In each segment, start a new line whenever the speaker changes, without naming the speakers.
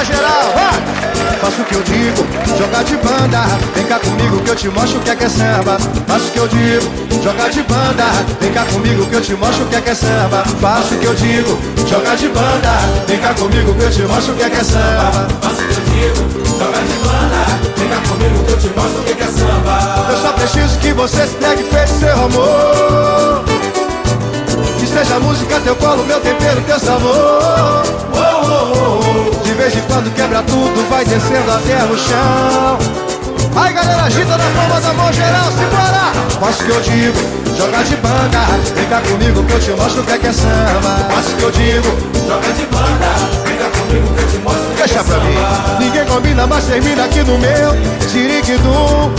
Simbora geral, vai! Faço o que eu digo, joga de banda Vem cá comigo que eu te mostro o que é que é samba. Faço o que eu digo, joga de banda Vem cá comigo que eu te mostro o que é que é samba. Faço o que eu digo, joga de banda Vem cá comigo que eu te mostro o que é que é samba.
Faço o que eu digo, joga de banda Vem cá comigo que eu te mostro o que é que é samba.
Eu só preciso que você se negue feito seu amor. Que seja música teu colo, meu tempero, teu sabor. Oh, oh, oh, De vez em quando quebra tudo, vai descendo até no chão. Aí galera, agita na palma da mão geral, simbora! Faço o que eu digo, joga de banda Vem cá comigo que eu te mostro o que é que é samba. Faço o que eu digo,
joga de banda Vem cá comigo que eu te mostro o que é que é samba
Deixa pra mim. Ninguém combina, mas termina aqui no meu Siriquidum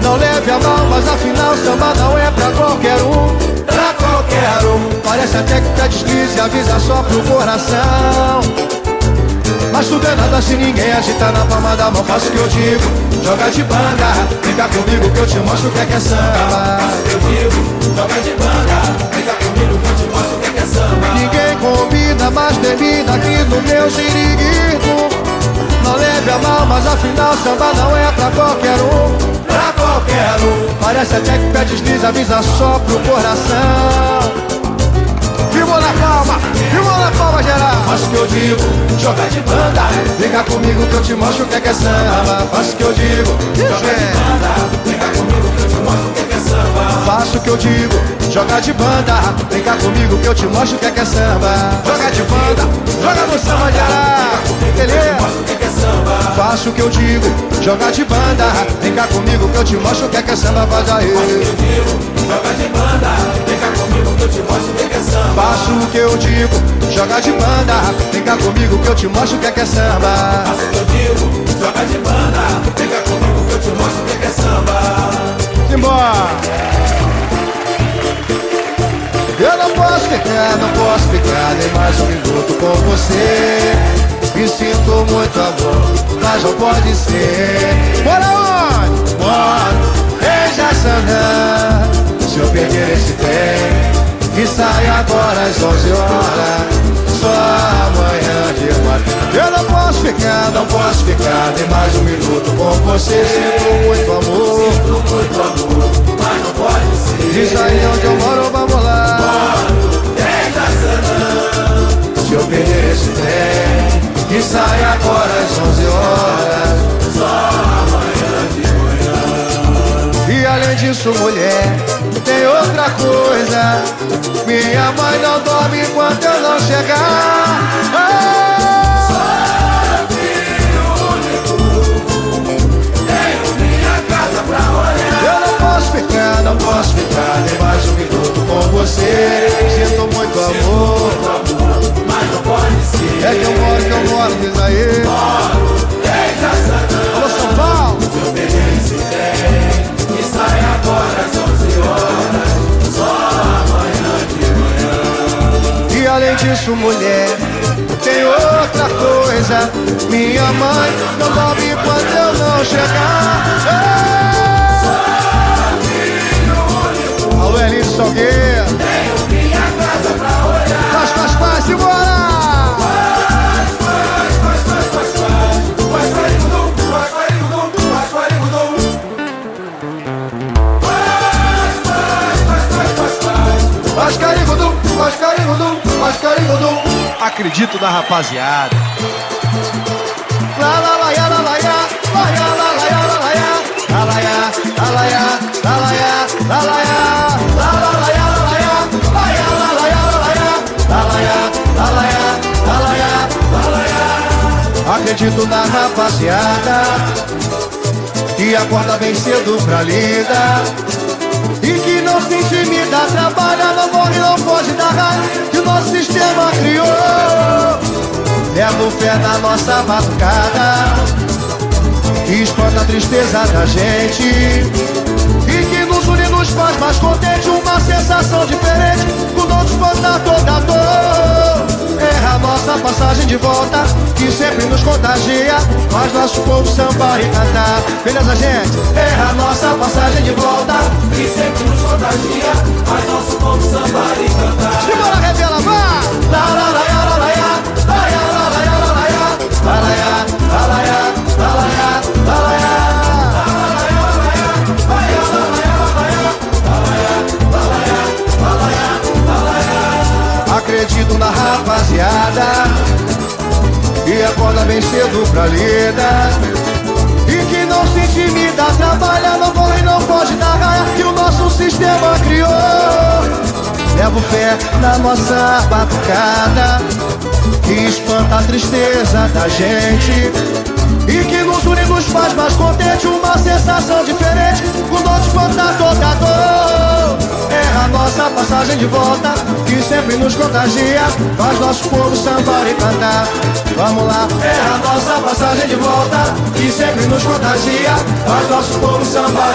Não leve a mal, mas afinal samba não é pra qualquer um.
Pra qualquer um.
Parece até que tá deslize, avisa só pro coração nada se ninguém agita na palma da mão Faço o que eu digo, joga de banda cá comigo que eu te mostro o que é que é samba.
Faço o que eu digo, joga de banda cá comigo que eu te mostro o que é que é samba.
Ninguém combina, mas termina aqui no meu xiriguito. Não leve a mal, mas afinal samba não é pra qualquer um.
Pra qualquer um.
Parece até que pé desliza, avisa só pro coração. Filmou na palma, filmou na palma geral.
Faço o que eu digo, joga de banda.
Vem cá comigo que eu te mostro o que é que é samba. Faço o que eu digo,
joga de banda. Vem cá comigo que eu te mostro o que é que é samba.
Faço o que eu digo, joga de banda. Vem cá comigo que eu te mostro o que é que é samba. Joga de banda, joga no samba geral Beleza? Faço o que eu digo, joga de banda. Vem cá comigo que eu te mostro o que é que é samba Faz aí.
Faço o que eu digo, joga de banda Vem cá comigo que eu te mostro o que é é samba.
Faço o que eu digo, joga de banda. Vem cá comigo que eu te mostro o que é que é samba.
Faço o que eu digo, joga de banda. Vem cá comigo que eu te mostro o que é que é samba.
Simbora! Eu não posso ficar, não posso ficar nem mais um minuto com você Sinto muito amor, mas não pode ser. Bora onde? Moro em Jaçanã Se eu perder esse trem que sai agora às 11 horas. Só amanhã de manhã Eu não posso ficar, não posso ficar. Nem mais um minuto com você. Sinto muito amor.
Sinto muito amor,
disso, mulher tem outra coisa Minha mãe não dorme enquanto eu não chegar ah! Além disso, mulher Tem outra coisa. Minha mãe não dorme enquanto eu não chegar ya La ya la la ya la la ya La la ya, la la ya, la la ya, la la ya Acredito na rapaziada Que acorda bem cedo pra lida e que não se intimida, trabalha, não morre, não foge da raiva que o nosso sistema criou. Levo fé na nossa batucada, que espanta a tristeza da gente. E que nos une, nos faz mais contente, uma sensação diferente, por não descontar toda dor. Erra a nossa passagem de volta, que sempre nos contagia, faz nosso povo sambar e cantar. Beleza, gente? Erra a nossa passagem de volta,
Que sempre nos contagia
acorda bem cedo pra lida E que não se intimida, trabalha, não corre, não pode dar raia Que o nosso sistema criou. Levo fé na nossa batucada Que espanta a tristeza da gente. E que nos une, nos faz mais contente Uma sensação diferente. O nosso espanta toda dor Passagem de volta Que sempre nos contagia. Faz nosso povo sambar e cantar. Vamos lá, é a nossa passagem de volta Que sempre nos contagia. Faz nosso povo sambar